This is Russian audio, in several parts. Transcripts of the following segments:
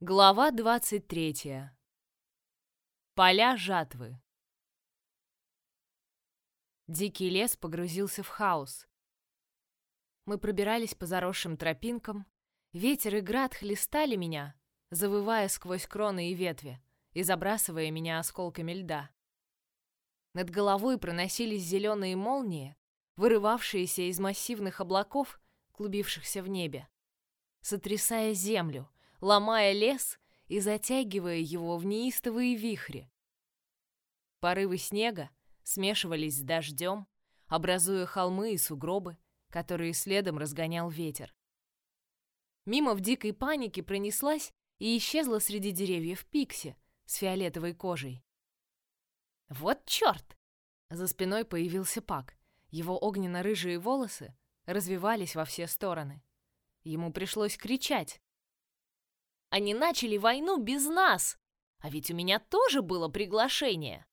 Глава 23. Поля жатвы. Дикий лес погрузился в хаос. Мы пробирались по заросшим тропинкам, ветер и град хлестали меня, завывая сквозь кроны и ветви и забрасывая меня осколками льда. Над головой проносились зеленые молнии, вырывавшиеся из массивных облаков, клубившихся в небе, сотрясая землю, ломая лес и затягивая его в неистовые вихри. Порывы снега смешивались с дождем, образуя холмы и сугробы, которые следом разгонял ветер. Мимо в дикой панике пронеслась и исчезла среди деревьев Пикси с фиолетовой кожей. «Вот черт!» За спиной появился Пак. Его огненно-рыжие волосы развивались во все стороны. Ему пришлось кричать, они начали войну без нас. А ведь у меня тоже было приглашение.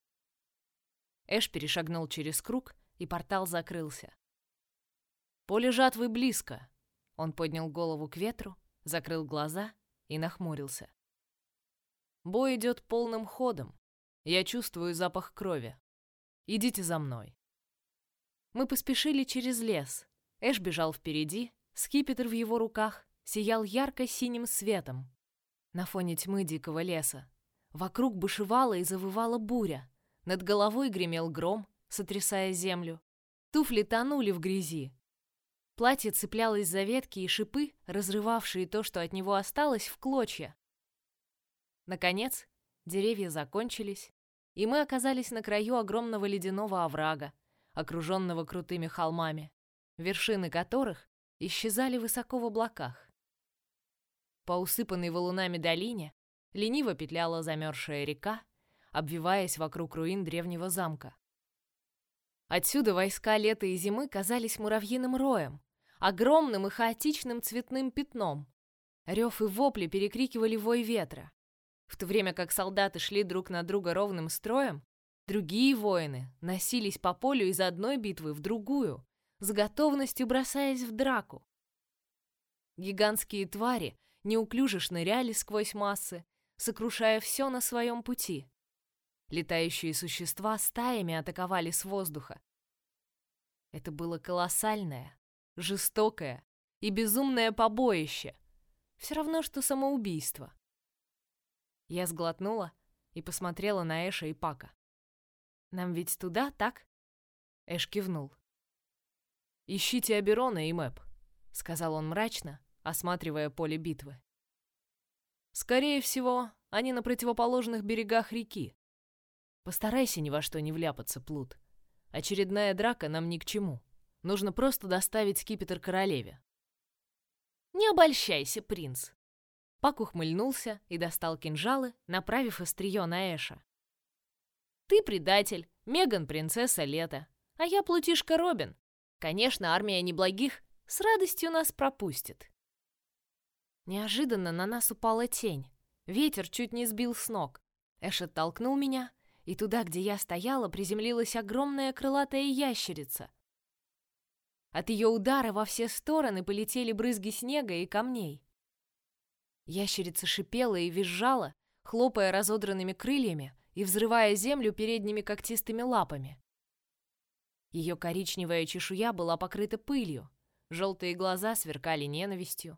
Эш перешагнул через круг, и портал закрылся. Поле жатвы близко. Он поднял голову к ветру, закрыл глаза и нахмурился. Бой идет полным ходом. Я чувствую запах крови. Идите за мной. Мы поспешили через лес. Эш бежал впереди, скипетр в его руках сиял ярко-синим светом, на фоне тьмы дикого леса. Вокруг бушевала и завывала буря. Над головой гремел гром, сотрясая землю. Туфли тонули в грязи. Платье цеплялось за ветки и шипы, разрывавшие то, что от него осталось, в клочья. Наконец, деревья закончились, и мы оказались на краю огромного ледяного оврага, окруженного крутыми холмами, вершины которых исчезали высоко в облаках. По усыпанной валунами долине лениво петляла замерзшая река, обвиваясь вокруг руин древнего замка. Отсюда войска лета и зимы казались муравьиным роем, огромным и хаотичным цветным пятном. Рев и вопли перекрикивали вой ветра. В то время как солдаты шли друг на друга ровным строем, другие воины носились по полю из одной битвы в другую, с готовностью бросаясь в драку. Гигантские твари неуклюже шныряли сквозь массы, сокрушая все на своем пути. Летающие существа стаями атаковали с воздуха. Это было колоссальное, жестокое и безумное побоище. Все равно, что самоубийство. Я сглотнула и посмотрела на Эша и Пака. «Нам ведь туда, так?» Эш кивнул. «Ищите Аберона и Мэп», — сказал он мрачно, осматривая поле битвы. Скорее всего, они на противоположных берегах реки. Постарайся ни во что не вляпаться, Плут. Очередная драка нам ни к чему. Нужно просто доставить скипетр королеве. Не обольщайся, принц. Пак ухмыльнулся и достал кинжалы, направив острие на Эша. Ты предатель, Меган принцесса лета, а я плутишка Робин. Конечно, армия неблагих с радостью нас пропустит. Неожиданно на нас упала тень. Ветер чуть не сбил с ног. Эш оттолкнул меня, и туда, где я стояла, приземлилась огромная крылатая ящерица. От ее удара во все стороны полетели брызги снега и камней. Ящерица шипела и визжала, хлопая разодранными крыльями и взрывая землю передними когтистыми лапами. Ее коричневая чешуя была покрыта пылью, желтые глаза сверкали ненавистью.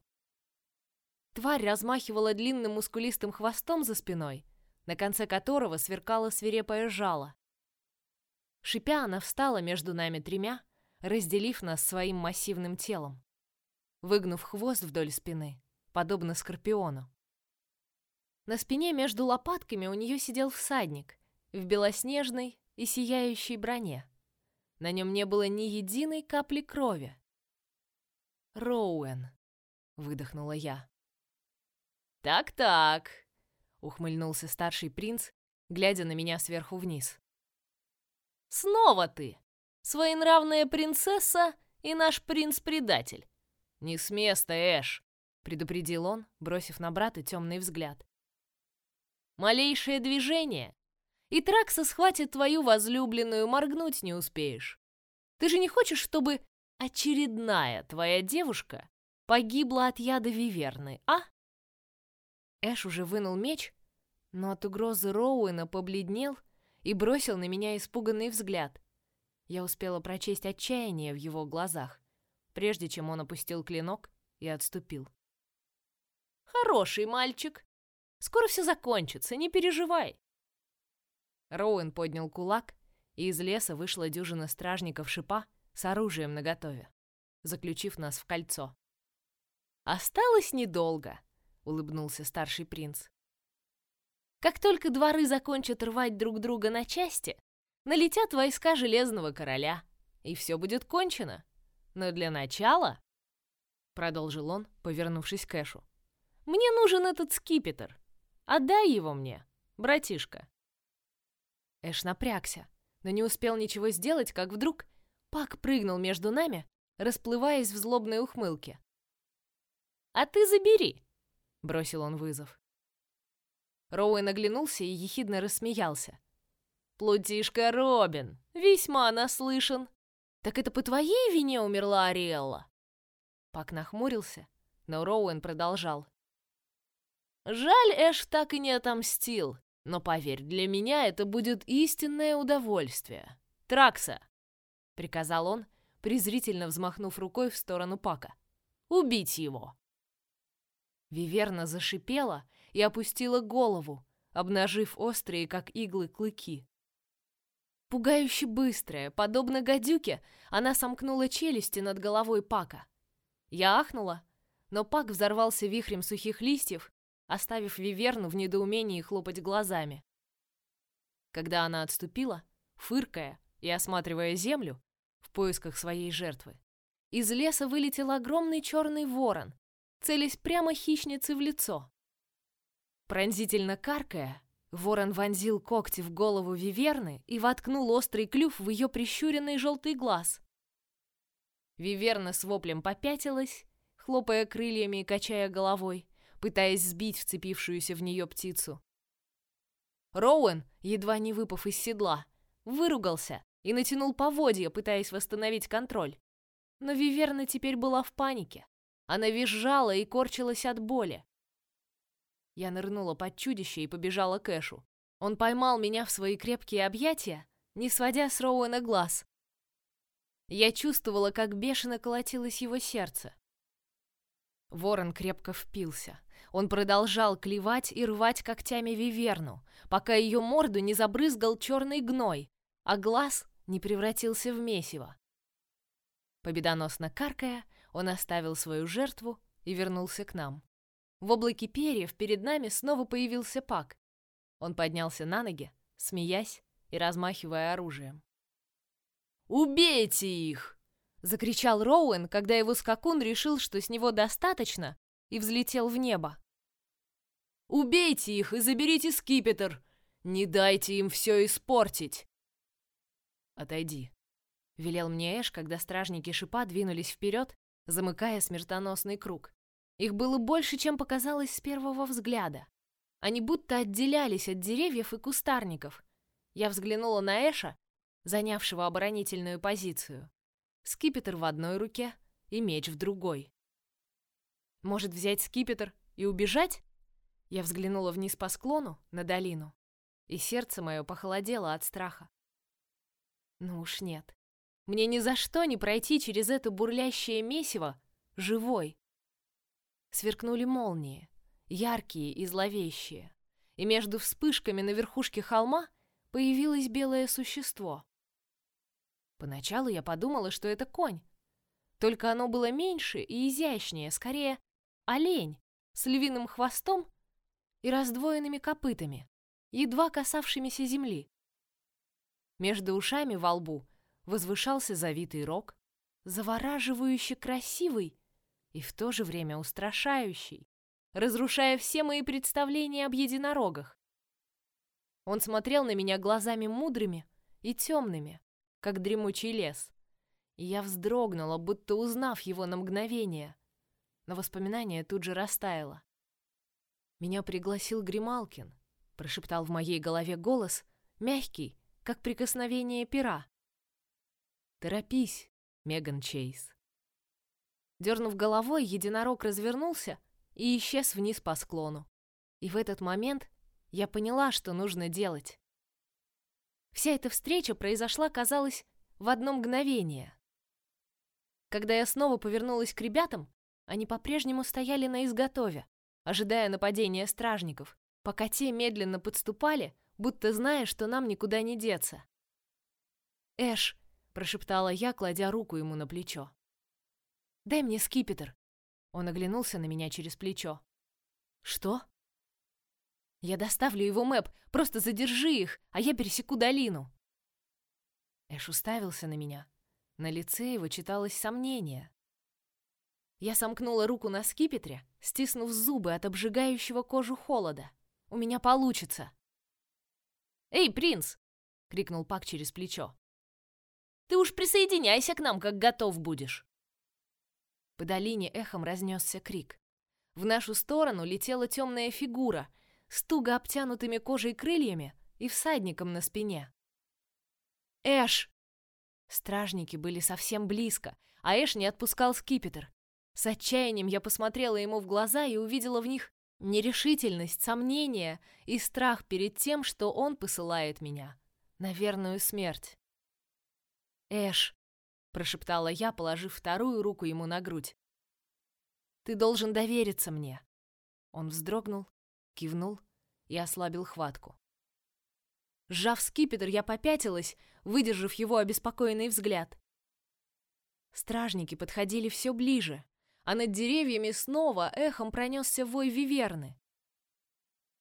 Тварь размахивала длинным мускулистым хвостом за спиной, на конце которого сверкало свирепое жало. Шипя, она встала между нами тремя, разделив нас своим массивным телом, выгнув хвост вдоль спины, подобно скорпиону. На спине между лопатками у нее сидел всадник в белоснежной и сияющей броне. На нем не было ни единой капли крови. Роуэн, выдохнула я. «Так-так», — ухмыльнулся старший принц, глядя на меня сверху вниз. «Снова ты, своенравная принцесса и наш принц-предатель. Не с места, Эш», — предупредил он, бросив на брата темный взгляд. «Малейшее движение, и Тракса схватит твою возлюбленную, моргнуть не успеешь. Ты же не хочешь, чтобы очередная твоя девушка погибла от яда Виверны, а?» Эш уже вынул меч, но от угрозы Роуэна побледнел и бросил на меня испуганный взгляд. Я успела прочесть отчаяние в его глазах, прежде чем он опустил клинок и отступил. «Хороший мальчик. Скоро все закончится, не переживай». Роуэн поднял кулак, и из леса вышла дюжина стражников шипа с оружием наготове, заключив нас в кольцо. «Осталось недолго», — улыбнулся старший принц. «Как только дворы закончат рвать друг друга на части, налетят войска Железного Короля, и все будет кончено. Но для начала...» — продолжил он, повернувшись к Эшу. «Мне нужен этот скипетр. Отдай его мне, братишка». Эш напрягся, но не успел ничего сделать, как вдруг Пак прыгнул между нами, расплываясь в злобной ухмылке. «А ты забери!» — бросил он вызов. Роуэн оглянулся и ехидно рассмеялся. «Плутишка Робин, весьма наслышан. Так это по твоей вине умерла Ариэлла?» Пак нахмурился, но Роуэн продолжал. «Жаль, Эш так и не отомстил. Но поверь, для меня это будет истинное удовольствие. Тракса, приказал он, презрительно взмахнув рукой в сторону Пака. Убить его. Виверна зашипела и опустила голову, обнажив острые, как иглы, клыки. Пугающе быстрая, подобно гадюке, она сомкнула челюсти над головой Пака. Я ахнула, но Пак взорвался вихрем сухих листьев оставив Виверну в недоумении хлопать глазами. Когда она отступила, фыркая и осматривая землю в поисках своей жертвы, из леса вылетел огромный черный ворон, целясь прямо хищнице в лицо. Пронзительно каркая, ворон вонзил когти в голову Виверны и воткнул острый клюв в ее прищуренный желтый глаз. Виверна с воплем попятилась, хлопая крыльями и качая головой, пытаясь сбить вцепившуюся в нее птицу. Роуэн, едва не выпав из седла, выругался и натянул поводья, пытаясь восстановить контроль. Но Виверна теперь была в панике. Она визжала и корчилась от боли. Я нырнула под чудище и побежала к Эшу. Он поймал меня в свои крепкие объятия, не сводя с Роуэна глаз. Я чувствовала, как бешено колотилось его сердце. Ворон крепко впился. Он продолжал клевать и рвать когтями виверну, пока ее морду не забрызгал черный гной, а глаз не превратился в месиво. Победоносно каркая, он оставил свою жертву и вернулся к нам. В облаке перьев перед нами снова появился Пак. Он поднялся на ноги, смеясь и размахивая оружием. «Убейте их!» — закричал Роуэн, когда его скакун решил, что с него достаточно, и взлетел в небо. Убейте их и заберите скипетр! Не дайте им все испортить!» «Отойди», — велел мне Эш, когда стражники шипа двинулись вперед, замыкая смертоносный круг. Их было больше, чем показалось с первого взгляда. Они будто отделялись от деревьев и кустарников. Я взглянула на Эша, занявшего оборонительную позицию. Скипетр в одной руке и меч в другой. Может взять скипетр и убежать? Я взглянула вниз по склону, на долину, и сердце мое похолодело от страха. Ну уж нет. Мне ни за что не пройти через это бурлящее месиво живой. Сверкнули молнии, яркие и зловещие, и между вспышками на верхушке холма появилось белое существо. Поначалу я подумала, что это конь, только оно было меньше и изящнее, скорее олень с львиным хвостом и раздвоенными копытами, едва касавшимися земли. Между ушами во лбу возвышался завитый рог, завораживающе красивый и в то же время устрашающий, разрушая все мои представления об единорогах. Он смотрел на меня глазами мудрыми и темными, как дремучий лес, и я вздрогнула, будто узнав его на мгновение, но воспоминание тут же растаяло. Меня пригласил Грималкин, прошептал в моей голове голос, мягкий, как прикосновение пера. Торопись, Меган Чейз. Дернув головой, единорог развернулся и исчез вниз по склону. И в этот момент я поняла, что нужно делать. Вся эта встреча произошла, казалось, в одно мгновение. Когда я снова повернулась к ребятам, они по-прежнему стояли на изготове, ожидая нападения стражников, пока те медленно подступали, будто зная, что нам никуда не деться. «Эш», — прошептала я, кладя руку ему на плечо. «Дай мне скипетр». Он оглянулся на меня через плечо. «Что?» «Я доставлю его мэп, просто задержи их, а я пересеку долину». Эш уставился на меня. На лице его читалось сомнение. Я сомкнула руку на скипетре, стиснув зубы от обжигающего кожу холода. У меня получится. «Эй, принц!» — крикнул Пак через плечо. «Ты уж присоединяйся к нам, как готов будешь!» По долине эхом разнесся крик. В нашу сторону летела темная фигура с туго обтянутыми кожей крыльями и всадником на спине. «Эш!» Стражники были совсем близко, а Эш не отпускал скипетр. С отчаянием я посмотрела ему в глаза и увидела в них нерешительность, сомнение и страх перед тем, что он посылает меня на верную смерть. «Эш», — прошептала я, положив вторую руку ему на грудь, — «ты должен довериться мне». Он вздрогнул, кивнул и ослабил хватку. Сжав скипетр, я попятилась, выдержав его обеспокоенный взгляд. Стражники подходили все ближе, а над деревьями снова эхом пронесся вой виверны.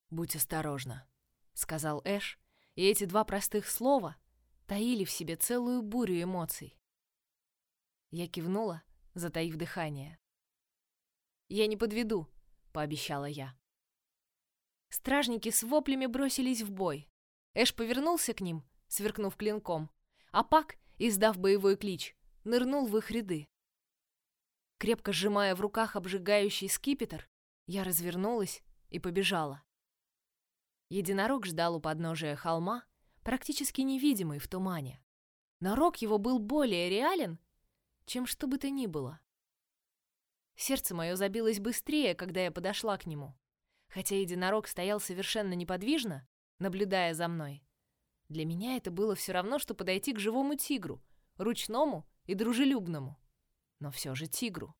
«Будь осторожна», — сказал Эш, и эти два простых слова таили в себе целую бурю эмоций. Я кивнула, затаив дыхание. «Я не подведу», — пообещала я. Стражники с воплями бросились в бой. Эш повернулся к ним, сверкнув клинком, а Пак, издав боевой клич, нырнул в их ряды. Крепко сжимая в руках обжигающий скипетр, я развернулась и побежала. Единорог ждал у подножия холма, практически невидимый в тумане. Но рог его был более реален, чем что бы то ни было. Сердце мое забилось быстрее, когда я подошла к нему. Хотя единорог стоял совершенно неподвижно, наблюдая за мной. Для меня это было все равно, что подойти к живому тигру, ручному и дружелюбному но все же тигру.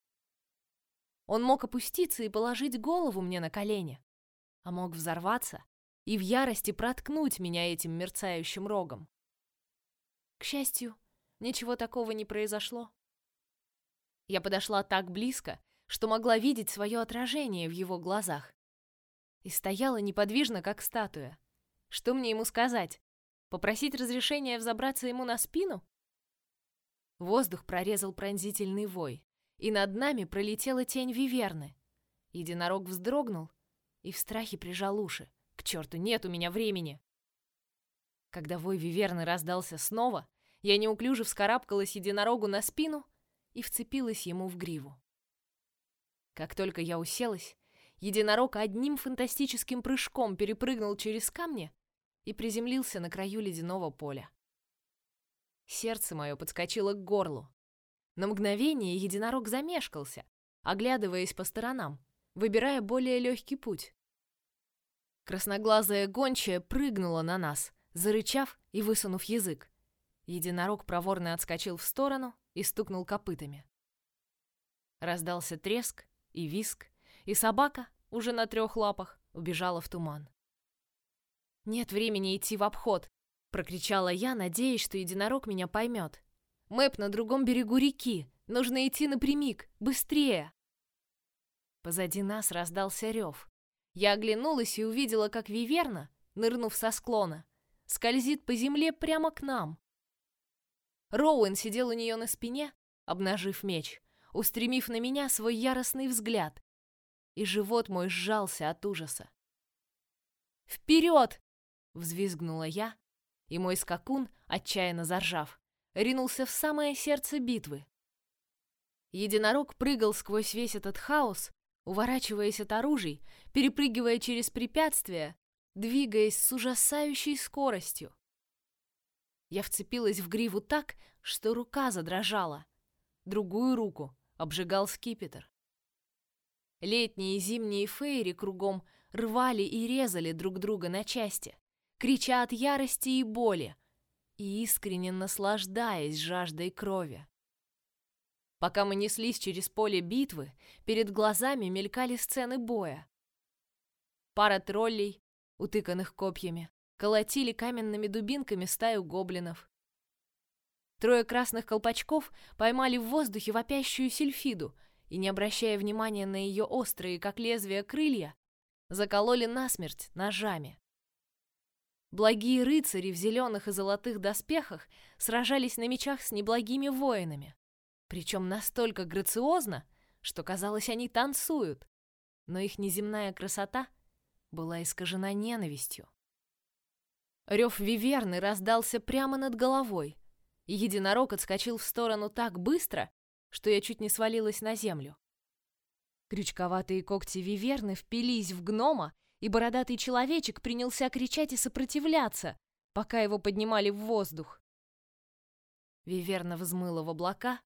Он мог опуститься и положить голову мне на колени, а мог взорваться и в ярости проткнуть меня этим мерцающим рогом. К счастью, ничего такого не произошло. Я подошла так близко, что могла видеть свое отражение в его глазах. И стояла неподвижно, как статуя. Что мне ему сказать? Попросить разрешения взобраться ему на спину? Воздух прорезал пронзительный вой, и над нами пролетела тень виверны. Единорог вздрогнул и в страхе прижал уши. К черту, нет у меня времени! Когда вой виверны раздался снова, я неуклюже вскарабкалась единорогу на спину и вцепилась ему в гриву. Как только я уселась, единорог одним фантастическим прыжком перепрыгнул через камни и приземлился на краю ледяного поля. Сердце мое подскочило к горлу. На мгновение единорог замешкался, оглядываясь по сторонам, выбирая более легкий путь. Красноглазая гончая прыгнула на нас, зарычав и высунув язык. Единорог проворно отскочил в сторону и стукнул копытами. Раздался треск и виск, и собака, уже на трех лапах, убежала в туман. Нет времени идти в обход, Прокричала я, надеясь, что единорог меня поймет. Мэп на другом берегу реки. Нужно идти напрямик. Быстрее. Позади нас раздался рев. Я оглянулась и увидела, как Виверна, нырнув со склона, скользит по земле прямо к нам. Роуэн сидел у нее на спине, обнажив меч, устремив на меня свой яростный взгляд, и живот мой сжался от ужаса. «Вперед!» — взвизгнула я, и мой скакун, отчаянно заржав, ринулся в самое сердце битвы. Единорог прыгал сквозь весь этот хаос, уворачиваясь от оружий, перепрыгивая через препятствия, двигаясь с ужасающей скоростью. Я вцепилась в гриву так, что рука задрожала. Другую руку обжигал скипетр. Летние и зимние фейри кругом рвали и резали друг друга на части, крича от ярости и боли, и искренне наслаждаясь жаждой крови. Пока мы неслись через поле битвы, перед глазами мелькали сцены боя. Пара троллей, утыканных копьями, колотили каменными дубинками стаю гоблинов. Трое красных колпачков поймали в воздухе вопящую сельфиду и, не обращая внимания на ее острые, как лезвия, крылья, закололи насмерть ножами. Благие рыцари в зеленых и золотых доспехах сражались на мечах с неблагими воинами, причем настолько грациозно, что казалось, они танцуют, но их неземная красота была искажена ненавистью. Рев виверны раздался прямо над головой, и единорог отскочил в сторону так быстро, что я чуть не свалилась на землю. Крючковатые когти виверны впились в гнома, и бородатый человечек принялся кричать и сопротивляться, пока его поднимали в воздух. Виверна взмыла в облака,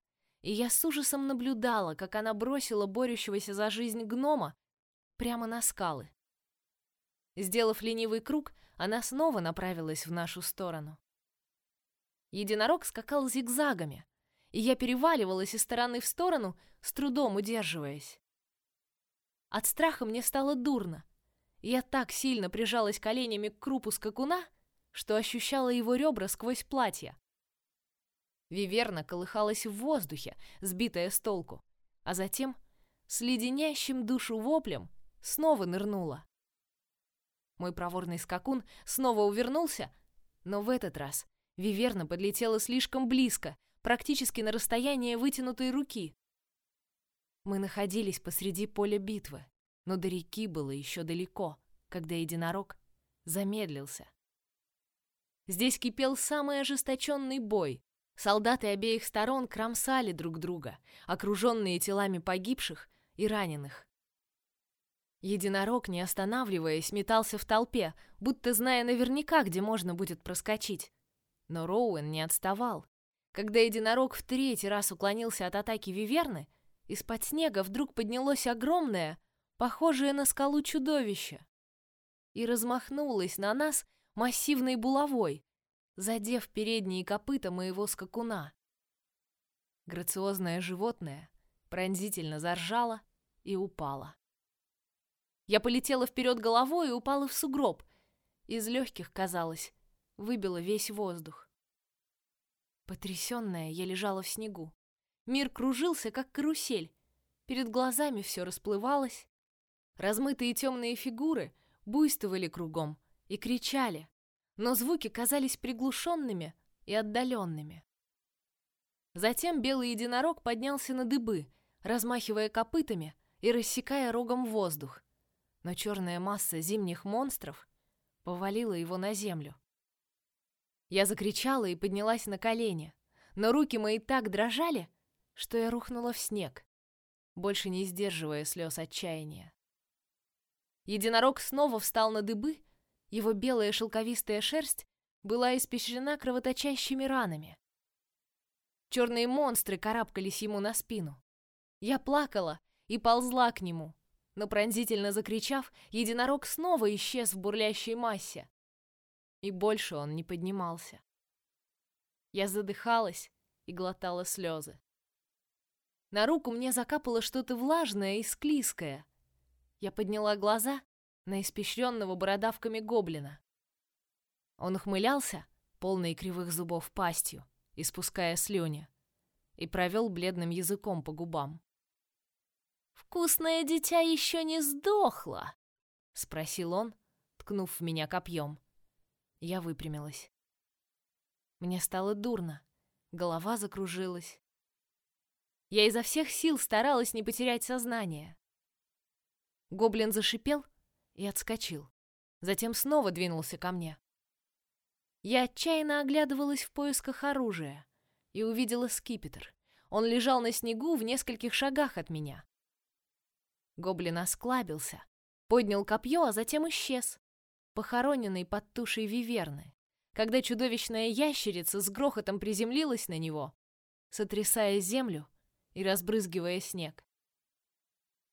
и я с ужасом наблюдала, как она бросила борющегося за жизнь гнома прямо на скалы. Сделав ленивый круг, она снова направилась в нашу сторону. Единорог скакал зигзагами, и я переваливалась из стороны в сторону, с трудом удерживаясь. От страха мне стало дурно. Я так сильно прижалась коленями к крупу скакуна, что ощущала его ребра сквозь платье. Виверна колыхалась в воздухе, сбитая с толку, а затем с леденящим душу воплем снова нырнула. Мой проворный скакун снова увернулся, но в этот раз Виверна подлетела слишком близко, практически на расстояние вытянутой руки. Мы находились посреди поля битвы, но до реки было еще далеко, когда единорог замедлился. Здесь кипел самый ожесточенный бой. Солдаты обеих сторон кромсали друг друга, окруженные телами погибших и раненых. Единорог, не останавливаясь, метался в толпе, будто зная наверняка, где можно будет проскочить. Но Роуэн не отставал. Когда единорог в третий раз уклонился от атаки Виверны, из-под снега вдруг поднялось огромное, похожее на скалу чудовище, и размахнулось на нас массивной булавой, задев передние копыта моего скакуна. Грациозное животное пронзительно заржало и упало. Я полетела вперед головой и упала в сугроб. Из легких, казалось, выбило весь воздух. Потрясенная, я лежала в снегу. Мир кружился, как карусель. Перед глазами все расплывалось. Размытые темные фигуры буйствовали кругом и кричали, но звуки казались приглушенными и отдаленными. Затем белый единорог поднялся на дыбы, размахивая копытами и рассекая рогом воздух. Но черная масса зимних монстров повалила его на землю. Я закричала и поднялась на колени, но руки мои так дрожали, что я рухнула в снег, больше не сдерживая слез отчаяния. Единорог снова встал на дыбы, его белая шелковистая шерсть была испещрена кровоточащими ранами. Черные монстры карабкались ему на спину. Я плакала и ползла к нему, но пронзительно закричав, единорог снова исчез в бурлящей массе. И больше он не поднимался. Я задыхалась и глотала слезы. На руку мне закапало что-то влажное и склизкое. Я подняла глаза на испещренного бородавками гоблина. Он ухмылялся, полный кривых зубов пастью, испуская слюни, и провел бледным языком по губам. «Вкусное дитя еще не сдохло?» — спросил он, ткнув в меня копьем. Я выпрямилась. Мне стало дурно, голова закружилась. Я изо всех сил старалась не потерять сознание. Гоблин зашипел и отскочил. Затем снова двинулся ко мне. Я отчаянно оглядывалась в поисках оружия и увидела скипетр. Он лежал на снегу в нескольких шагах от меня. Гоблин осклабился, поднял копье, а затем исчез, похороненный под тушей виверны, когда чудовищная ящерица с грохотом приземлилась на него, сотрясая землю и разбрызгивая снег.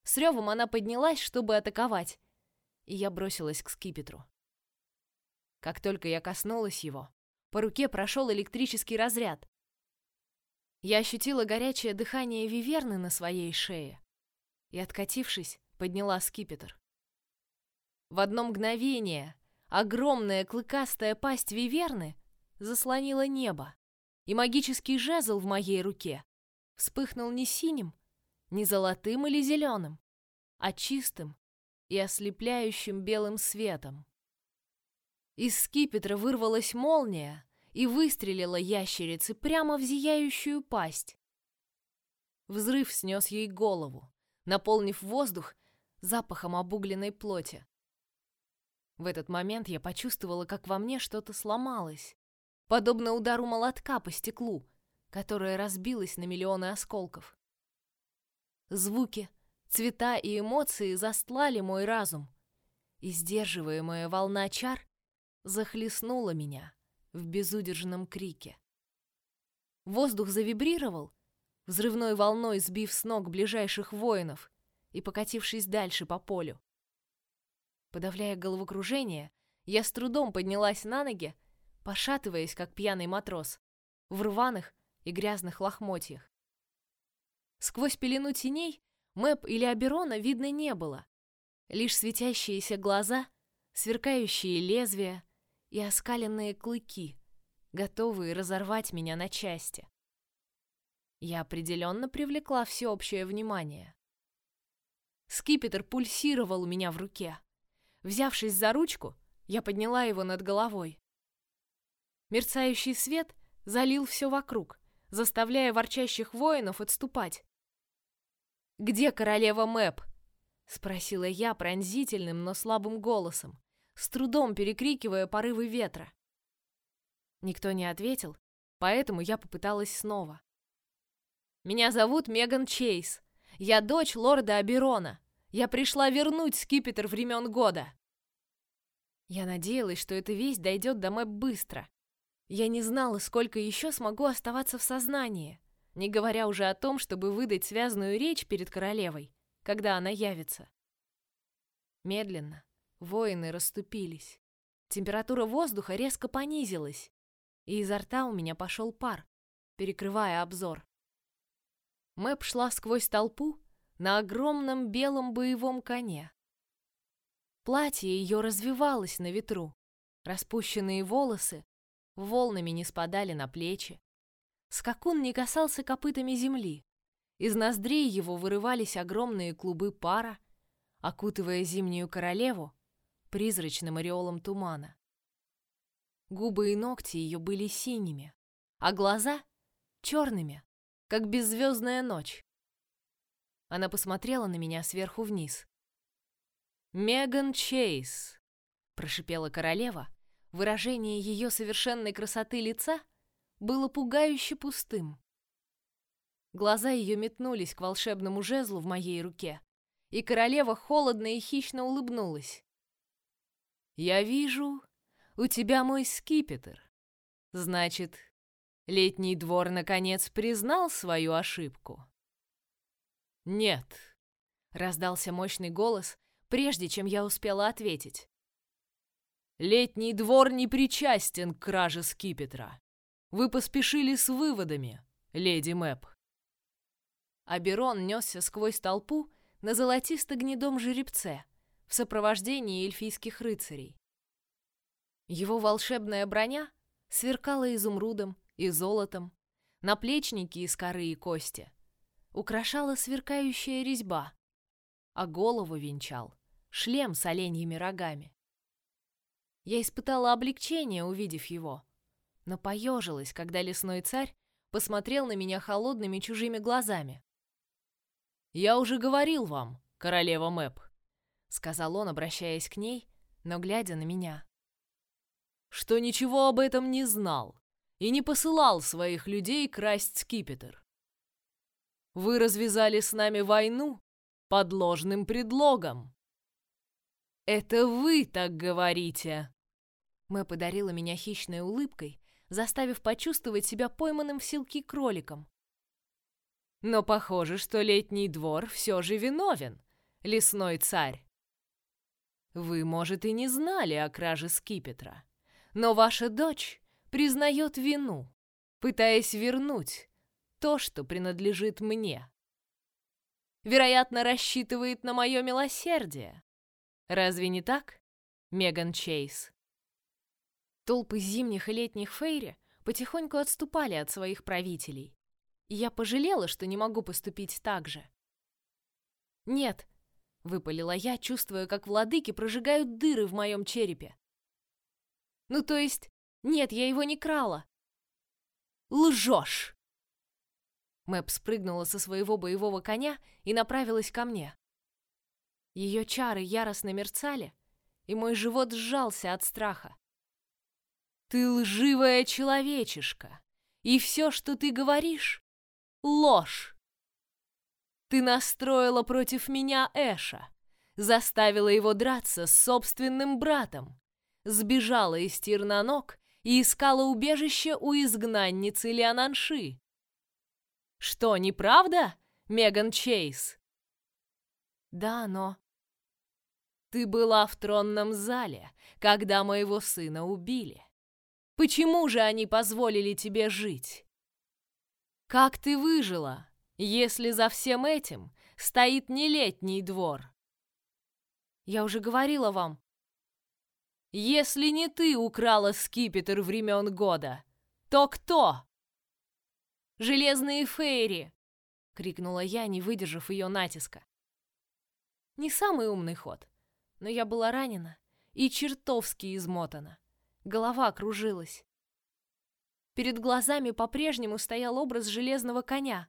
С ревом она поднялась, чтобы атаковать, и я бросилась к скипетру. Как только я коснулась его, по руке прошел электрический разряд. Я ощутила горячее дыхание виверны на своей шее и, откатившись, подняла скипетр. В одно мгновение огромная клыкастая пасть виверны заслонила небо, и магический жезл в моей руке вспыхнул не синим, не золотым или зеленым, а чистым и ослепляющим белым светом. Из скипетра вырвалась молния и выстрелила ящерице прямо в зияющую пасть. Взрыв снес ей голову, наполнив воздух запахом обугленной плоти. В этот момент я почувствовала, как во мне что-то сломалось, подобно удару молотка по стеклу, которое разбилось на миллионы осколков. Звуки, цвета и эмоции застлали мой разум, и сдерживаемая волна чар захлестнула меня в безудержном крике. Воздух завибрировал, взрывной волной сбив с ног ближайших воинов и покатившись дальше по полю. Подавляя головокружение, я с трудом поднялась на ноги, пошатываясь, как пьяный матрос, в рваных и грязных лохмотьях. Сквозь пелену теней Мэп или Аберона видно не было. Лишь светящиеся глаза, сверкающие лезвия и оскаленные клыки, готовые разорвать меня на части. Я определенно привлекла всеобщее внимание. Скипетр пульсировал у меня в руке. Взявшись за ручку, я подняла его над головой. Мерцающий свет залил все вокруг, заставляя ворчащих воинов отступать. «Где королева Мэп?» — спросила я пронзительным, но слабым голосом, с трудом перекрикивая порывы ветра. Никто не ответил, поэтому я попыталась снова. «Меня зовут Меган Чейз. Я дочь лорда Аберона. Я пришла вернуть скипетр времен года». Я надеялась, что эта весть дойдет до Мэп быстро. Я не знала, сколько еще смогу оставаться в сознании, не говоря уже о том, чтобы выдать связную речь перед королевой, когда она явится. Медленно, Воины расступились. Температура воздуха резко понизилась, и изо рта у меня пошел пар, перекрывая обзор. Мэп шла сквозь толпу на огромном белом боевом коне. Платье ее развивалось на ветру, распущенные волосы волнами не спадали на плечи. Скакун не касался копытами земли. Из ноздрей его вырывались огромные клубы пара, окутывая зимнюю королеву призрачным ореолом тумана. Губы и ногти ее были синими, а глаза — черными, как беззвездная ночь. Она посмотрела на меня сверху вниз. «Меган Чейз», — прошипела королева, выражение ее совершенной красоты лица было пугающе пустым. Глаза ее метнулись к волшебному жезлу в моей руке, и королева холодно и хищно улыбнулась. Я вижу, у тебя мой скипетр. Значит, летний двор наконец признал свою ошибку. Нет, раздался мощный голос, прежде чем я успела ответить. Летний двор не причастен к краже скипетра. Вы поспешили с выводами, леди Мэп. Аберон несся сквозь толпу на золотисто-гнедом жеребце, в сопровождении эльфийских рыцарей. Его волшебная броня сверкала изумрудом и золотом, наплечники из коры и кости украшала сверкающая резьба, а голову венчал шлем с оленьими рогами. Я испытала облегчение, увидев его, но поежилась, когда лесной царь посмотрел на меня холодными чужими глазами. «Я уже говорил вам, королева Мэп, сказал он, обращаясь к ней, но глядя на меня. Что ничего об этом не знал и не посылал своих людей красть скипетр. Вы развязали с нами войну под ложным предлогом. Это вы так говорите. Мэ подарила меня хищной улыбкой, заставив почувствовать себя пойманным в силки кроликом. Но похоже, что летний двор все же виновен лесной царь. Вы, может, и не знали о краже скипетра, но ваша дочь признает вину, пытаясь вернуть то, что принадлежит мне. Вероятно, рассчитывает на мое милосердие. Разве не так, Меган Чейз? Толпы зимних и летних фейри потихоньку отступали от своих правителей. И я пожалела, что не могу поступить так же. «Нет», — выпалила я, чувствуя, как владыки прожигают дыры в моем черепе. «Ну, то есть, нет, я его не крала». «Лжешь!» Мэп спрыгнула со своего боевого коня и направилась ко мне. Ее чары яростно мерцали, и мой живот сжался от страха. «Ты лживая человечишка, и все, что ты говоришь, — ложь!» Ты настроила против меня Эша, заставила его драться с собственным братом, сбежала из Тирнанок и искала убежище у изгнанницы Леонанши. Что, неправда, Меган Чейз? Да, но... Ты была в тронном зале, когда моего сына убили. Почему же они позволили тебе жить? Как ты выжила? если за всем этим стоит не летний двор? Я уже говорила вам. Если не ты украла скипетр времен года, то кто? Железные фейри! крикнула я, не выдержав ее натиска. Не самый умный ход, но я была ранена и чертовски измотана. Голова кружилась. Перед глазами по-прежнему стоял образ железного коня,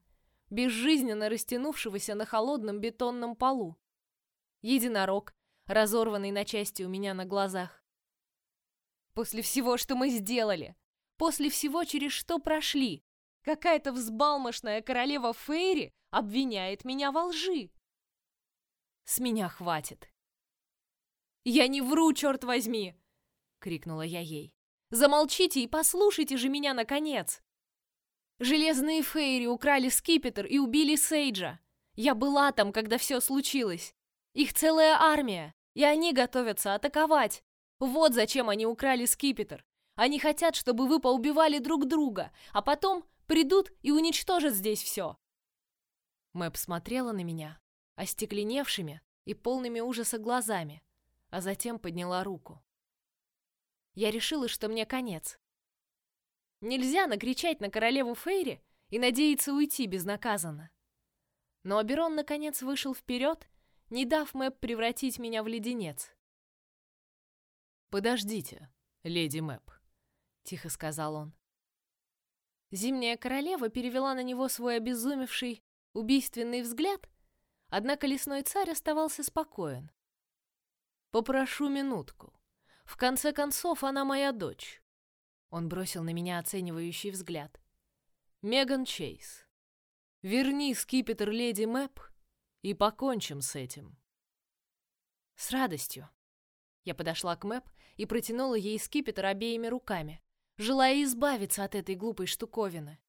безжизненно растянувшегося на холодном бетонном полу. Единорог, разорванный на части у меня на глазах. После всего, что мы сделали, после всего, через что прошли, какая-то взбалмошная королева Фейри обвиняет меня во лжи. С меня хватит. «Я не вру, черт возьми!» — крикнула я ей. «Замолчите и послушайте же меня, наконец!» Железные фейри украли скипетр и убили Сейджа. Я была там, когда все случилось. Их целая армия, и они готовятся атаковать. Вот зачем они украли скипетр. Они хотят, чтобы вы поубивали друг друга, а потом придут и уничтожат здесь все. Мэп смотрела на меня, остекленевшими и полными ужаса глазами, а затем подняла руку. Я решила, что мне конец. Нельзя накричать на королеву Фейри и надеяться уйти безнаказанно. Но Аберон наконец вышел вперед, не дав Мэп превратить меня в леденец. «Подождите, леди Мэп», — тихо сказал он. Зимняя королева перевела на него свой обезумевший, убийственный взгляд, однако лесной царь оставался спокоен. «Попрошу минутку. В конце концов, она моя дочь. Он бросил на меня оценивающий взгляд. Меган Чейз, верни скипетр леди Мэп и покончим с этим. С радостью. Я подошла к Мэп и протянула ей скипетр обеими руками, желая избавиться от этой глупой штуковины.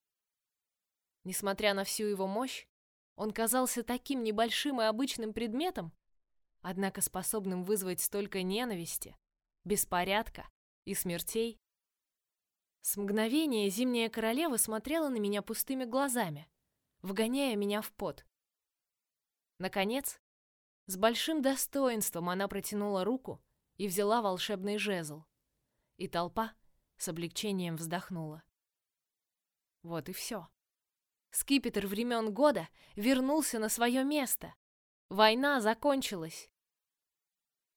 Несмотря на всю его мощь, он казался таким небольшим и обычным предметом, однако способным вызвать столько ненависти, беспорядка и смертей. С мгновения зимняя королева смотрела на меня пустыми глазами, вгоняя меня в пот. Наконец, с большим достоинством она протянула руку и взяла волшебный жезл. И толпа с облегчением вздохнула. Вот и все. Скипетр времен года вернулся на свое место. Война закончилась.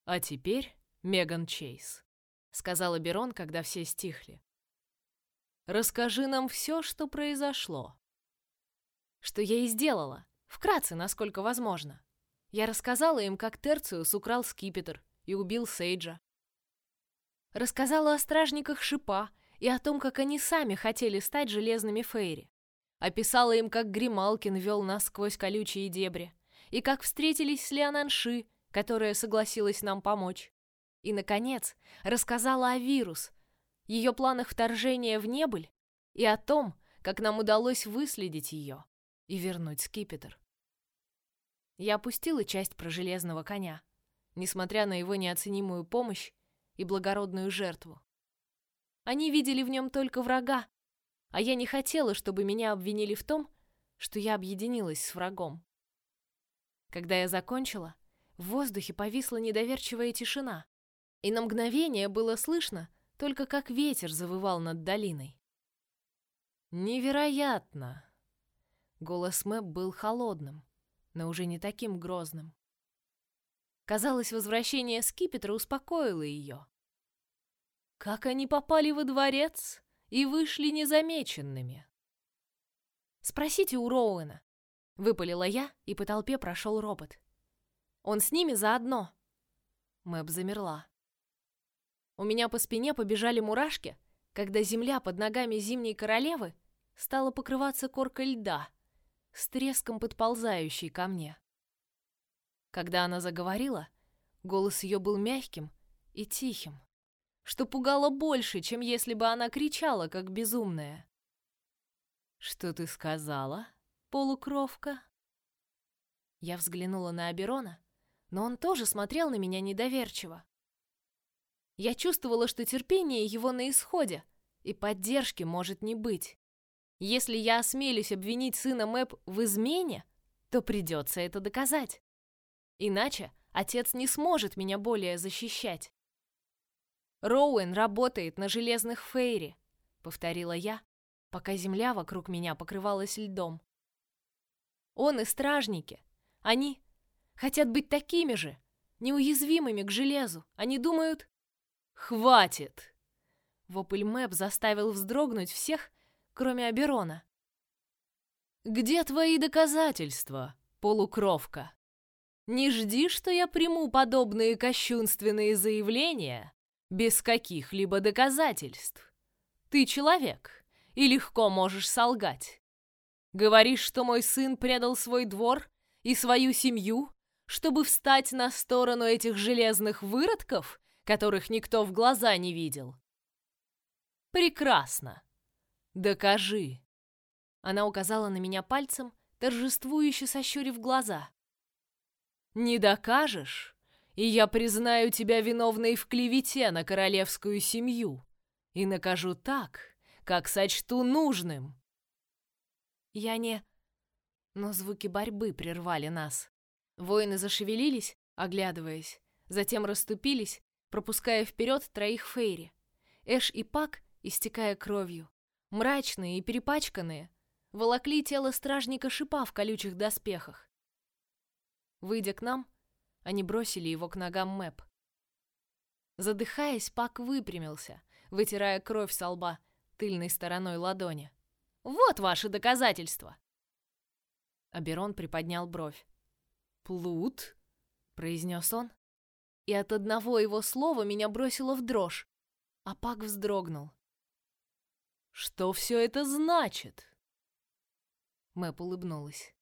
А теперь, Меган Чейз, сказала Берон, когда все стихли. Расскажи нам все, что произошло. Что я и сделала, вкратце, насколько возможно. Я рассказала им, как Терциус украл скипетр и убил Сейджа. Рассказала о стражниках Шипа и о том, как они сами хотели стать железными фейри. Описала им, как Грималкин вел нас сквозь колючие дебри, и как встретились с Леонанши, которая согласилась нам помочь. И, наконец, рассказала о вирус, ее планах вторжения в небыль и о том, как нам удалось выследить ее и вернуть скипетр. Я опустила часть про железного коня, несмотря на его неоценимую помощь и благородную жертву. Они видели в нем только врага, а я не хотела, чтобы меня обвинили в том, что я объединилась с врагом. Когда я закончила, в воздухе повисла недоверчивая тишина, и на мгновение было слышно только как ветер завывал над долиной. Невероятно! Голос Мэп был холодным, но уже не таким грозным. Казалось, возвращение скипетра успокоило ее. Как они попали во дворец и вышли незамеченными? Спросите у Роуэна. Выпалила я, и по толпе прошел робот. Он с ними заодно. Мэп замерла. У меня по спине побежали мурашки, когда земля под ногами зимней королевы стала покрываться коркой льда, с треском подползающей ко мне. Когда она заговорила, голос ее был мягким и тихим, что пугало больше, чем если бы она кричала, как безумная. «Что ты сказала, полукровка?» Я взглянула на Аберона, но он тоже смотрел на меня недоверчиво. Я чувствовала, что терпение его на исходе, и поддержки может не быть. Если я осмелюсь обвинить сына Мэп в измене, то придется это доказать. Иначе отец не сможет меня более защищать. Роуэн работает на железных Фейри, повторила я, пока земля вокруг меня покрывалась льдом. Он и стражники. Они хотят быть такими же, неуязвимыми к железу. Они думают... Хватит! Вопль Мэп заставил вздрогнуть всех, кроме Аберона. Где твои доказательства, полукровка? Не жди, что я приму подобные кощунственные заявления без каких-либо доказательств. Ты человек и легко можешь солгать. Говоришь, что мой сын предал свой двор и свою семью, чтобы встать на сторону этих железных выродков, которых никто в глаза не видел. Прекрасно. Докажи. Она указала на меня пальцем, торжествующе сощурив глаза. Не докажешь, и я признаю тебя виновной в клевете на королевскую семью и накажу так, как сочту нужным. Я не... Но звуки борьбы прервали нас. Воины зашевелились, оглядываясь, затем расступились, пропуская вперед троих Фейри. Эш и Пак, истекая кровью, мрачные и перепачканные, волокли тело стражника шипа в колючих доспехах. Выйдя к нам, они бросили его к ногам Мэп. Задыхаясь, Пак выпрямился, вытирая кровь со лба тыльной стороной ладони. «Вот ваши доказательства!» Аберон приподнял бровь. «Плут?» — произнес он, и от одного его слова меня бросило в дрожь, а Пак вздрогнул. «Что все это значит?» Мэп улыбнулась.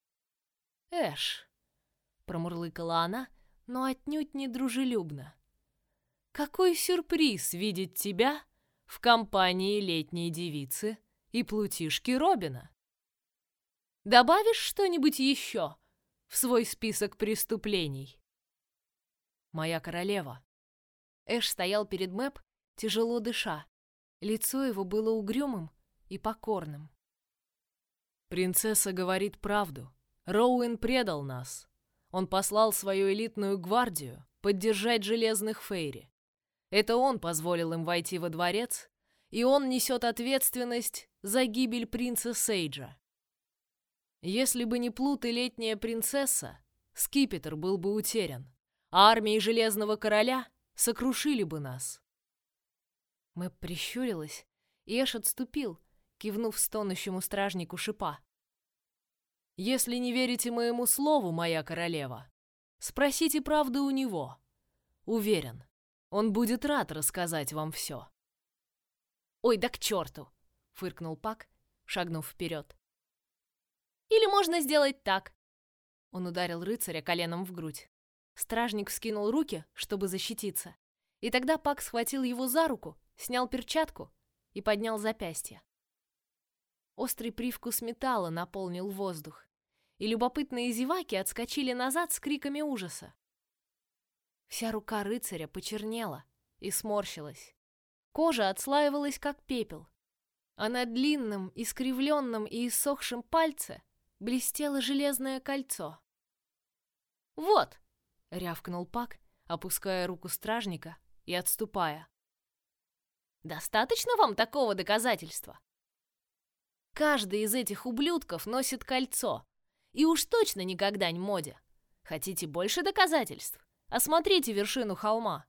«Эш!» — промурлыкала она, но отнюдь не дружелюбно. «Какой сюрприз видеть тебя в компании летней девицы и плутишки Робина! Добавишь что-нибудь еще в свой список преступлений?» «Моя королева!» Эш стоял перед Мэп, тяжело дыша. Лицо его было угрюмым и покорным. «Принцесса говорит правду. Роуэн предал нас. Он послал свою элитную гвардию поддержать железных Фейри. Это он позволил им войти во дворец, и он несет ответственность за гибель принца Сейджа. Если бы не Плут и летняя принцесса, скипетр был бы утерян, а армии Железного Короля сокрушили бы нас. Мэп прищурилась, и Эш отступил, кивнув стонущему стражнику шипа. Если не верите моему слову, моя королева, спросите правду у него. Уверен, он будет рад рассказать вам все. Ой, да к черту! фыркнул Пак, шагнув вперед. Или можно сделать так. Он ударил рыцаря коленом в грудь. Стражник вскинул руки, чтобы защититься, и тогда Пак схватил его за руку, снял перчатку и поднял запястье. Острый привкус металла наполнил воздух и любопытные зеваки отскочили назад с криками ужаса. Вся рука рыцаря почернела и сморщилась. Кожа отслаивалась, как пепел, а на длинном, искривленном и иссохшем пальце блестело железное кольцо. «Вот!» — рявкнул Пак, опуская руку стражника и отступая. «Достаточно вам такого доказательства?» Каждый из этих ублюдков носит кольцо, и уж точно никогда не моде. Хотите больше доказательств? Осмотрите вершину холма.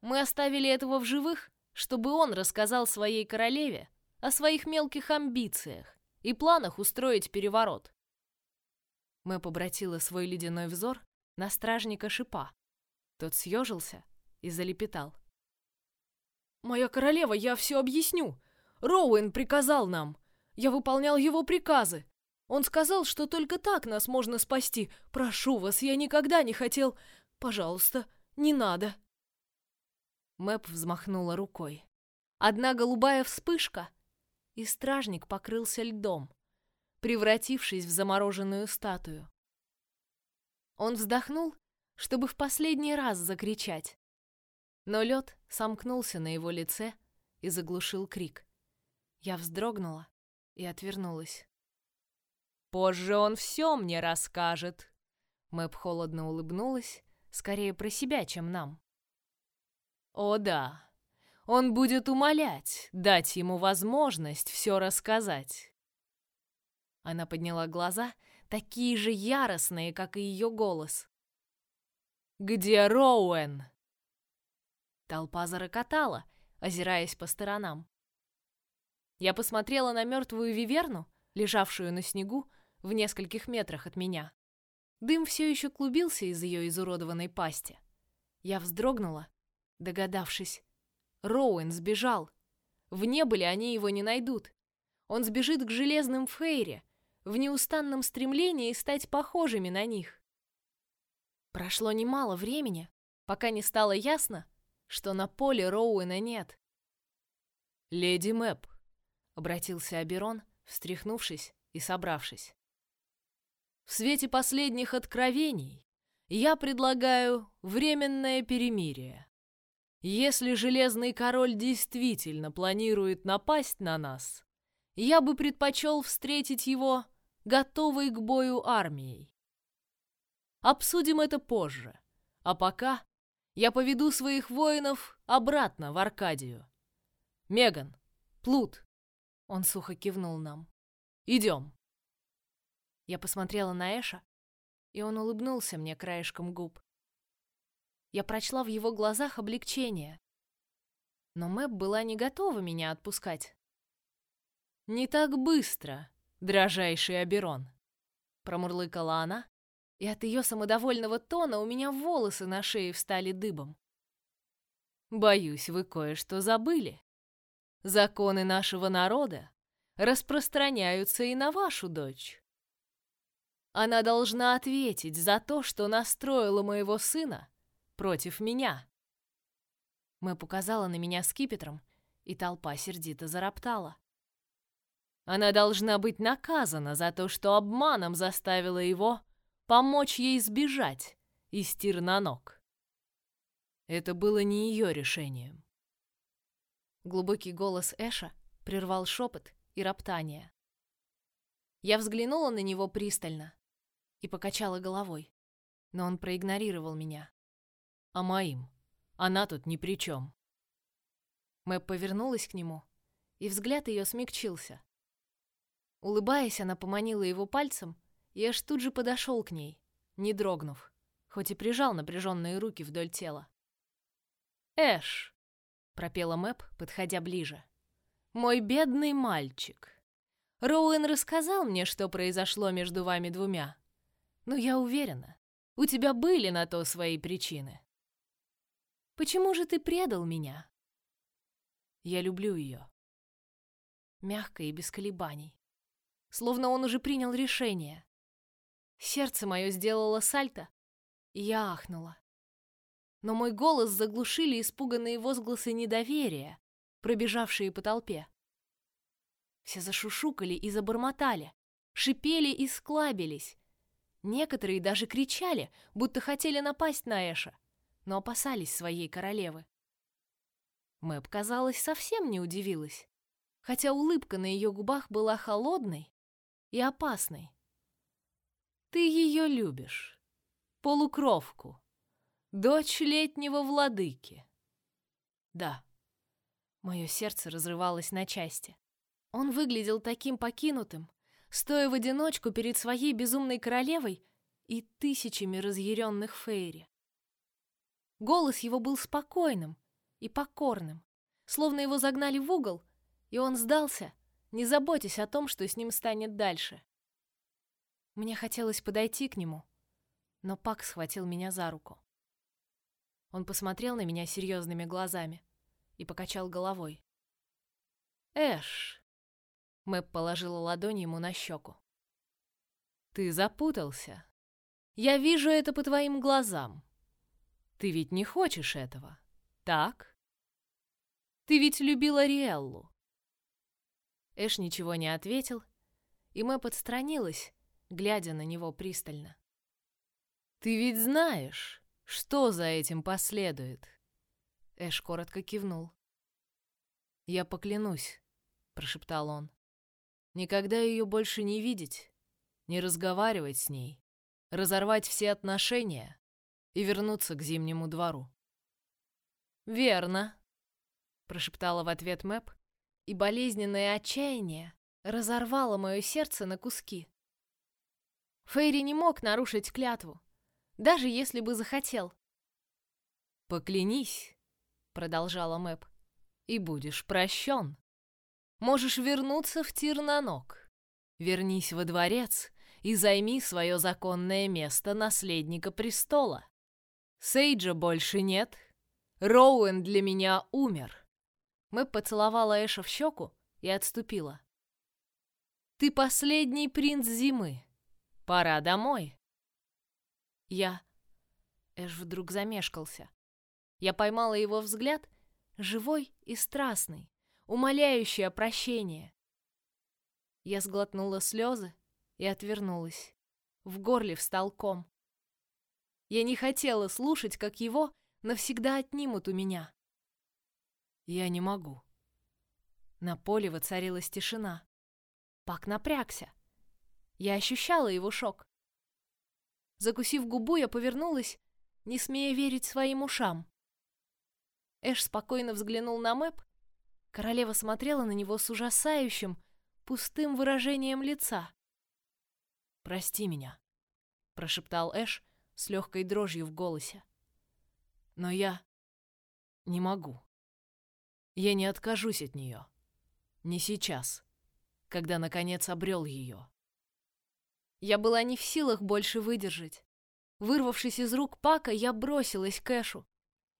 Мы оставили этого в живых, чтобы он рассказал своей королеве о своих мелких амбициях и планах устроить переворот. Мэп обратила свой ледяной взор на стражника шипа. Тот съежился и залепетал. «Моя королева, я все объясню. Роуэн приказал нам. Я выполнял его приказы. Он сказал, что только так нас можно спасти. Прошу вас, я никогда не хотел... Пожалуйста, не надо. Мэп взмахнула рукой. Одна голубая вспышка, и стражник покрылся льдом, превратившись в замороженную статую. Он вздохнул, чтобы в последний раз закричать. Но лед сомкнулся на его лице и заглушил крик. Я вздрогнула и отвернулась. Позже он все мне расскажет. Мэп холодно улыбнулась, скорее про себя, чем нам. О да, он будет умолять, дать ему возможность все рассказать. Она подняла глаза, такие же яростные, как и ее голос. «Где Роуэн?» Толпа зарокотала, озираясь по сторонам. Я посмотрела на мертвую виверну, лежавшую на снегу, в нескольких метрах от меня. Дым все еще клубился из ее изуродованной пасти. Я вздрогнула, догадавшись. Роуэн сбежал. В небыле они его не найдут. Он сбежит к железным Фейре, в неустанном стремлении стать похожими на них. Прошло немало времени, пока не стало ясно, что на поле Роуэна нет. «Леди Мэп», — обратился Аберон, встряхнувшись и собравшись. В свете последних откровений я предлагаю временное перемирие. Если Железный Король действительно планирует напасть на нас, я бы предпочел встретить его готовой к бою армией. Обсудим это позже, а пока я поведу своих воинов обратно в Аркадию. Меган, Плут, он сухо кивнул нам. Идем. Я посмотрела на Эша, и он улыбнулся мне краешком губ. Я прочла в его глазах облегчение. Но Мэп была не готова меня отпускать. «Не так быстро, дрожайший Аберон», — промурлыкала она, и от ее самодовольного тона у меня волосы на шее встали дыбом. «Боюсь, вы кое-что забыли. Законы нашего народа распространяются и на вашу дочь. Она должна ответить за то, что настроила моего сына против меня. Мэп указала на меня скипетром, и толпа сердито зароптала. Она должна быть наказана за то, что обманом заставила его помочь ей сбежать из Тирнанок. Это было не ее решением. Глубокий голос Эша прервал шепот и роптание. Я взглянула на него пристально и покачала головой. Но он проигнорировал меня. А моим? Она тут ни при чем. Мэп повернулась к нему, и взгляд ее смягчился. Улыбаясь, она поманила его пальцем, и аж тут же подошел к ней, не дрогнув, хоть и прижал напряженные руки вдоль тела. «Эш!» — пропела Мэп, подходя ближе. «Мой бедный мальчик! Роуэн рассказал мне, что произошло между вами двумя. Но я уверена, у тебя были на то свои причины. Почему же ты предал меня? Я люблю ее. Мягко и без колебаний. Словно он уже принял решение. Сердце мое сделало сальто, и я ахнула. Но мой голос заглушили испуганные возгласы недоверия, пробежавшие по толпе. Все зашушукали и забормотали, шипели и склабились, Некоторые даже кричали, будто хотели напасть на Эша, но опасались своей королевы. Мэп, казалось, совсем не удивилась, хотя улыбка на ее губах была холодной и опасной. «Ты ее любишь, полукровку, дочь летнего владыки». «Да». Мое сердце разрывалось на части. Он выглядел таким покинутым, стоя в одиночку перед своей безумной королевой и тысячами разъяренных фейри. Голос его был спокойным и покорным, словно его загнали в угол, и он сдался, не заботясь о том, что с ним станет дальше. Мне хотелось подойти к нему, но Пак схватил меня за руку. Он посмотрел на меня серьезными глазами и покачал головой. «Эш!» Мэп положила ладонь ему на щеку. «Ты запутался. Я вижу это по твоим глазам. Ты ведь не хочешь этого, так? Ты ведь любила Риэллу». Эш ничего не ответил, и Мэп отстранилась, глядя на него пристально. «Ты ведь знаешь, что за этим последует?» Эш коротко кивнул. «Я поклянусь», — прошептал он. «Никогда ее больше не видеть, не разговаривать с ней, разорвать все отношения и вернуться к Зимнему двору». «Верно», — прошептала в ответ Мэп, и болезненное отчаяние разорвало мое сердце на куски. Фейри не мог нарушить клятву, даже если бы захотел. «Поклянись», продолжала Мэп, и будешь прощен. Можешь вернуться в Тирнанок. Вернись во дворец и займи свое законное место наследника престола. Сейджа больше нет. Роуэн для меня умер. Мэп поцеловала Эша в щеку и отступила. Ты последний принц зимы. Пора домой. Я... Эш вдруг замешкался. Я поймала его взгляд, живой и страстный, умоляющий о прощении. Я сглотнула слезы и отвернулась. В горле встал ком. Я не хотела слушать, как его навсегда отнимут у меня. Я не могу. На поле воцарилась тишина. Пак напрягся. Я ощущала его шок. Закусив губу, я повернулась, не смея верить своим ушам. Эш спокойно взглянул на Мэп. Королева смотрела на него с ужасающим, пустым выражением лица. «Прости меня», — прошептал Эш с легкой дрожью в голосе. «Но я не могу. Я не откажусь от нее. Не сейчас, когда, наконец, обрел ее». Я была не в силах больше выдержать. Вырвавшись из рук Пака, я бросилась к Эшу.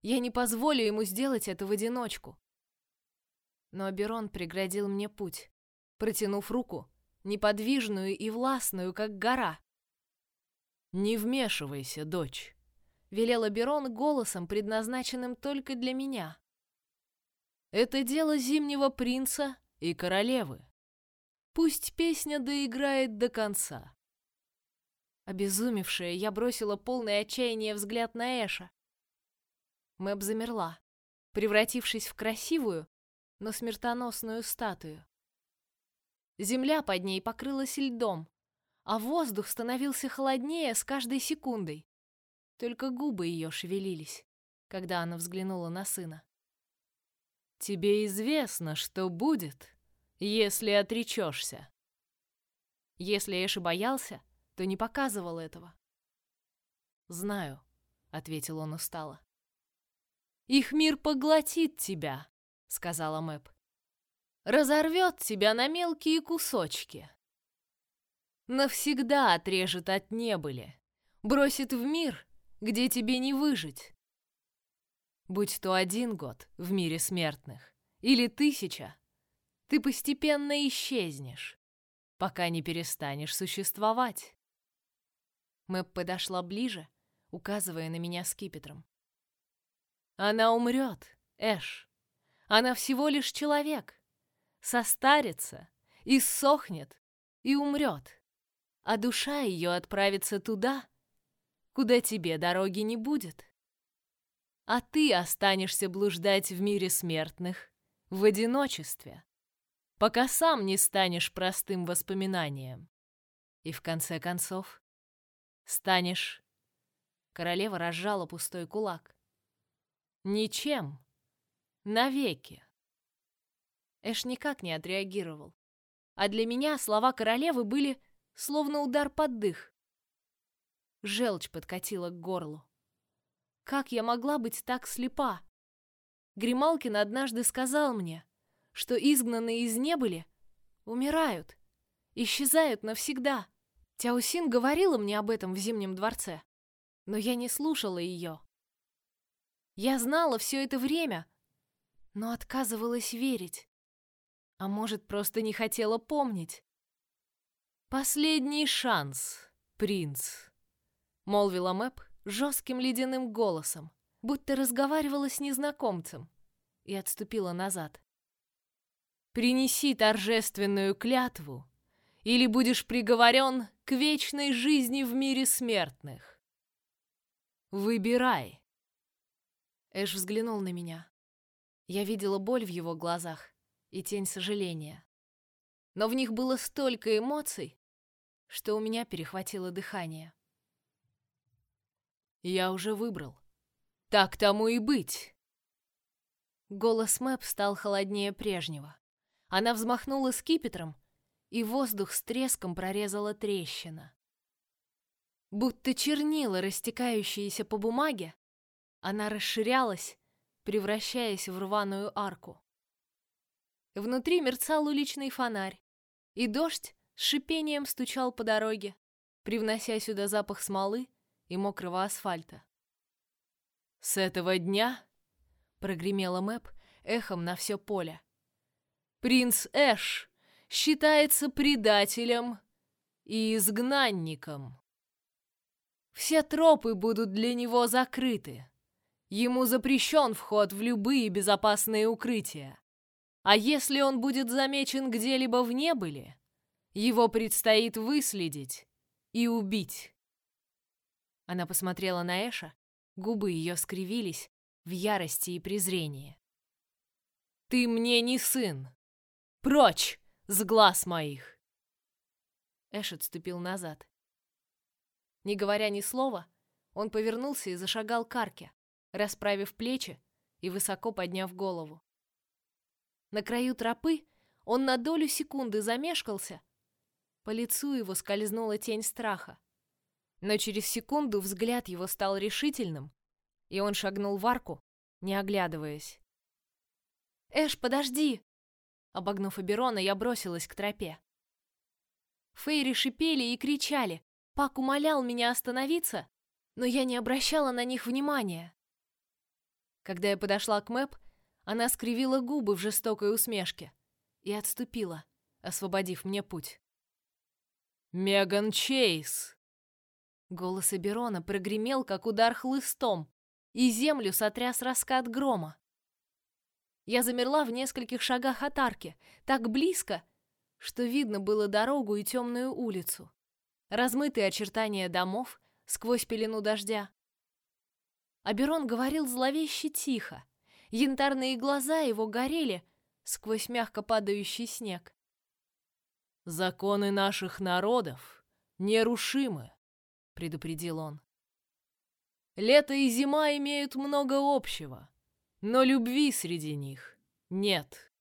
Я не позволю ему сделать это в одиночку. Но Аберон преградил мне путь, протянув руку, неподвижную и властную, как гора. «Не вмешивайся, дочь», — велел Аберон голосом, предназначенным только для меня. «Это дело зимнего принца и королевы. Пусть песня доиграет до конца». Обезумевшая, я бросила полное отчаяние взгляд на Эша. Мэб замерла, превратившись в красивую, но смертоносную статую. Земля под ней покрылась льдом, а воздух становился холоднее с каждой секундой. Только губы ее шевелились, когда она взглянула на сына. «Тебе известно, что будет, если отречешься». Если Эши боялся, то не показывал этого. «Знаю», — ответил он устало. Их мир поглотит тебя, сказала Мэп. Разорвет тебя на мелкие кусочки. Навсегда отрежет от небыли, бросит в мир, где тебе не выжить. Будь то один год в мире смертных или тысяча, ты постепенно исчезнешь, пока не перестанешь существовать. Мэп подошла ближе, указывая на меня скипетром. Она умрет, Эш. Она всего лишь человек. Состарится, иссохнет и умрет. а душа ее отправится туда, куда тебе дороги не будет. А ты останешься блуждать в мире смертных в одиночестве, пока сам не станешь простым воспоминанием. И в конце концов станешь... Королева разжала пустой кулак. Ничем. Навеки. Эш никак не отреагировал. А для меня слова королевы были словно удар под дых. Желчь подкатила к горлу. Как я могла быть так слепа? Грималкин однажды сказал мне, что изгнанные из небыли умирают, исчезают навсегда. Тяусин говорила мне об этом в Зимнем дворце, но я не слушала ее. Я знала все это время, но отказывалась верить. А может, просто не хотела помнить. «Последний шанс, принц», — молвила Мэп жестким ледяным голосом, будто разговаривала с незнакомцем, и отступила назад. «Принеси торжественную клятву, или будешь приговорен к вечной жизни в мире смертных. Выбирай». Эш взглянул на меня. Я видела боль в его глазах и тень сожаления. Но в них было столько эмоций, что у меня перехватило дыхание. Я уже выбрал. Так тому и быть. Голос Мэп стал холоднее прежнего. Она взмахнула скипетром, и воздух с треском прорезала трещина. Будто чернила, растекающиеся по бумаге, она расширялась, превращаясь в рваную арку. Внутри мерцал уличный фонарь, и дождь с шипением стучал по дороге, привнося сюда запах смолы и мокрого асфальта. «С этого дня», — прогремела Мэп эхом на все поле, «принц Эш считается предателем и изгнанником. Все тропы будут для него закрыты. Ему запрещен вход в любые безопасные укрытия. А если он будет замечен где-либо в небыле, его предстоит выследить и убить. Она посмотрела на Эша, губы ее скривились в ярости и презрении. «Ты мне не сын! Прочь с глаз моих!» Эш отступил назад. Не говоря ни слова, он повернулся и зашагал к арке, расправив плечи и высоко подняв голову. На краю тропы он на долю секунды замешкался. По лицу его скользнула тень страха. Но через секунду взгляд его стал решительным, и он шагнул в арку, не оглядываясь. «Эш, подожди!» Обогнув Аберона, я бросилась к тропе. Фейри шипели и кричали. Пак умолял меня остановиться, но я не обращала на них внимания. Когда я подошла к Мэп, она скривила губы в жестокой усмешке и отступила, освободив мне путь. «Меган Чейз!» Голос Эберона прогремел, как удар хлыстом, и землю сотряс раскат грома. Я замерла в нескольких шагах от арки, так близко, что видно было дорогу и темную улицу, размытые очертания домов сквозь пелену дождя. Аберон говорил зловеще тихо, Янтарные глаза его горели сквозь мягко падающий снег. «Законы наших народов нерушимы», — предупредил он. «Лето и зима имеют много общего, но любви среди них нет.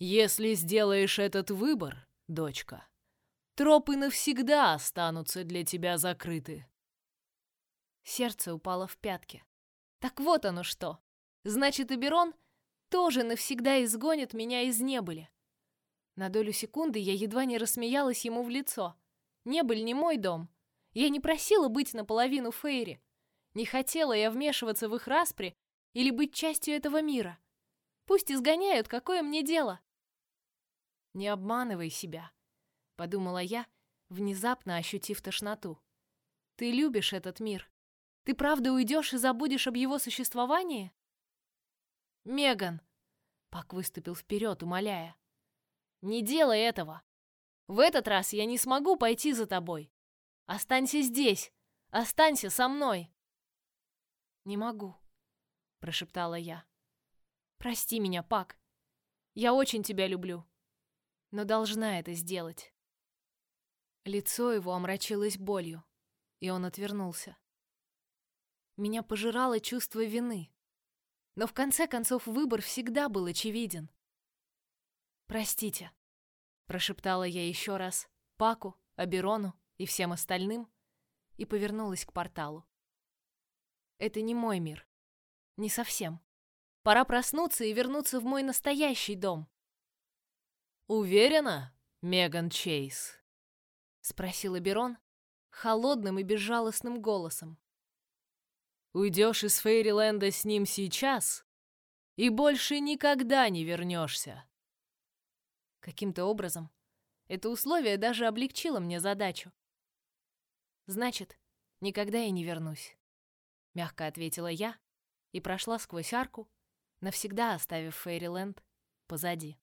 Если сделаешь этот выбор, дочка, тропы навсегда останутся для тебя закрыты». Сердце упало в пятки. Так вот оно что. Значит, Эберон тоже навсегда изгонит меня из небыли. На долю секунды я едва не рассмеялась ему в лицо. Небыль не мой дом. Я не просила быть наполовину Фейри. Не хотела я вмешиваться в их распри или быть частью этого мира. Пусть изгоняют, какое мне дело. Не обманывай себя, подумала я, внезапно ощутив тошноту. Ты любишь этот мир. Ты правда уйдешь и забудешь об его существовании? Меган!» Пак выступил вперед, умоляя. «Не делай этого! В этот раз я не смогу пойти за тобой. Останься здесь. Останься со мной. Не могу, прошептала я. Прости меня, Пак. Я очень тебя люблю, но должна это сделать. Лицо его омрачилось болью, и он отвернулся. Меня пожирало чувство вины. Но в конце концов выбор всегда был очевиден. «Простите», — прошептала я еще раз Паку, Аберону и всем остальным и повернулась к порталу. «Это не мой мир. Не совсем. Пора проснуться и вернуться в мой настоящий дом». «Уверена, Меган Чейз?» — спросил Аберон холодным и безжалостным голосом. Уйдешь из Фейриленда с ним сейчас и больше никогда не вернешься. Каким-то образом это условие даже облегчило мне задачу. Значит, никогда я не вернусь, мягко ответила я и прошла сквозь арку, навсегда оставив Фейриленд позади.